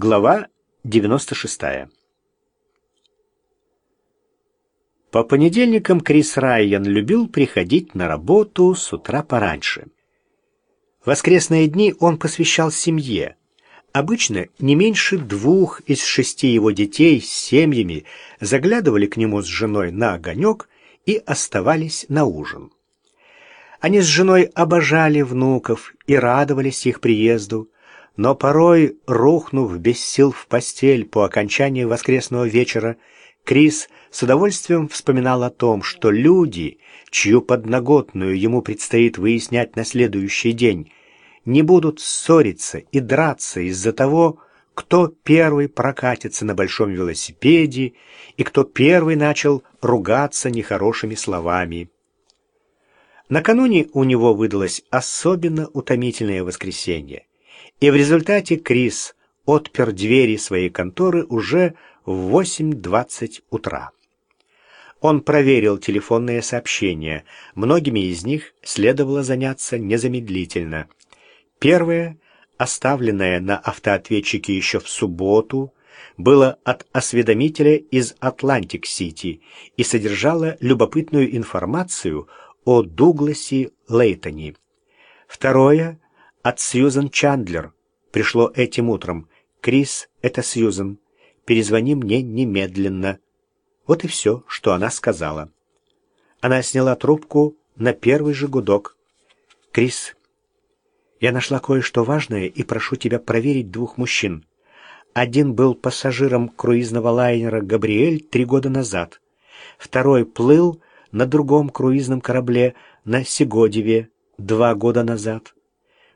Глава 96. По понедельникам Крис Райан любил приходить на работу с утра пораньше. Воскресные дни он посвящал семье. Обычно не меньше двух из шести его детей с семьями заглядывали к нему с женой на огонек и оставались на ужин. Они с женой обожали внуков и радовались их приезду, но порой, рухнув без сил в постель по окончании воскресного вечера, Крис с удовольствием вспоминал о том, что люди, чью подноготную ему предстоит выяснять на следующий день, не будут ссориться и драться из-за того, кто первый прокатится на большом велосипеде и кто первый начал ругаться нехорошими словами. Накануне у него выдалось особенно утомительное воскресенье. И в результате Крис отпер двери своей конторы уже в 8.20 утра. Он проверил телефонные сообщения. Многими из них следовало заняться незамедлительно. Первое, оставленное на автоответчике еще в субботу, было от осведомителя из Атлантик-Сити и содержало любопытную информацию о Дугласе Лейтоне. Второе от Сьюзен Чандлер. Пришло этим утром. «Крис, это Сьюзен. Перезвони мне немедленно». Вот и все, что она сказала. Она сняла трубку на первый же гудок. «Крис, я нашла кое-что важное и прошу тебя проверить двух мужчин. Один был пассажиром круизного лайнера «Габриэль» три года назад. Второй плыл на другом круизном корабле на Сегодеве два года назад.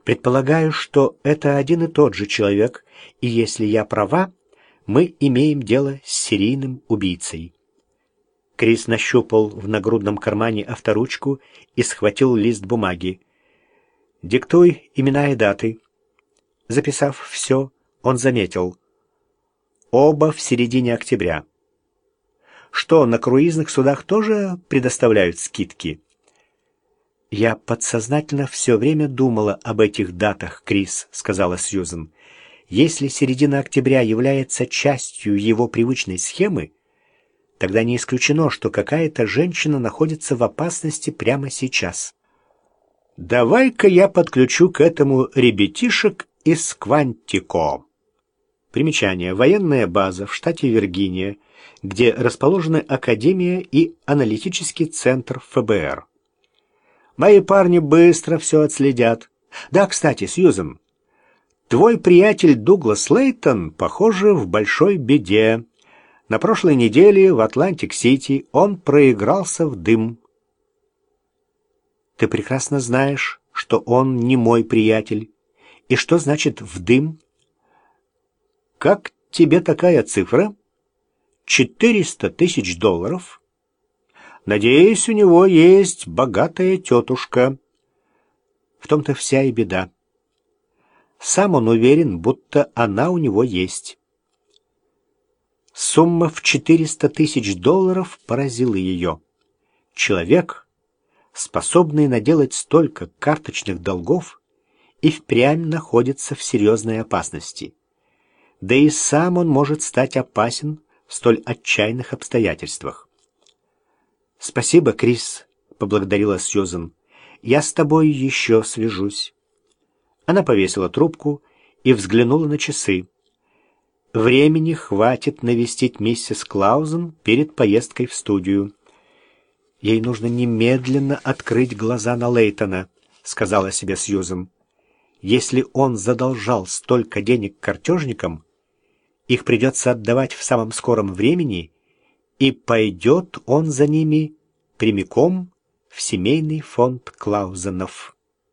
Предполагаю, что это один и тот же человек, и если я права, мы имеем дело с серийным убийцей. Крис нащупал в нагрудном кармане авторучку и схватил лист бумаги. «Диктуй имена и даты». Записав все, он заметил. Оба в середине октября. Что, на круизных судах тоже предоставляют скидки? «Я подсознательно все время думала об этих датах, Крис», — сказала Сьюзен. «Если середина октября является частью его привычной схемы, тогда не исключено, что какая-то женщина находится в опасности прямо сейчас». «Давай-ка я подключу к этому ребятишек из Квантико». Примечание. Военная база в штате Виргиния, где расположены Академия и аналитический центр ФБР. Мои парни быстро все отследят. Да, кстати, Сьюзен, твой приятель Дуглас Лейтон, похоже, в большой беде. На прошлой неделе в Атлантик-Сити он проигрался в дым. Ты прекрасно знаешь, что он не мой приятель. И что значит «в дым»? Как тебе такая цифра? Четыреста тысяч долларов — Надеюсь, у него есть богатая тетушка. В том-то вся и беда. Сам он уверен, будто она у него есть. Сумма в 400 тысяч долларов поразила ее. Человек, способный наделать столько карточных долгов, и впрямь находится в серьезной опасности. Да и сам он может стать опасен в столь отчаянных обстоятельствах. «Спасибо, Крис», — поблагодарила Сьюзен. «Я с тобой еще свяжусь». Она повесила трубку и взглянула на часы. Времени хватит навестить миссис Клаузен перед поездкой в студию. Ей нужно немедленно открыть глаза на Лейтона, сказала себе Сьюзен. Если он задолжал столько денег картежникам, их придется отдавать в самом скором времени и пойдет он за ними прямиком в семейный фонд Клаузенов.